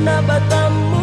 tanah batamu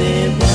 it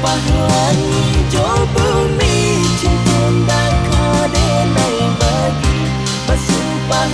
Pahlawan hijau bumi Cinta tak kau denai bagi Bersumpah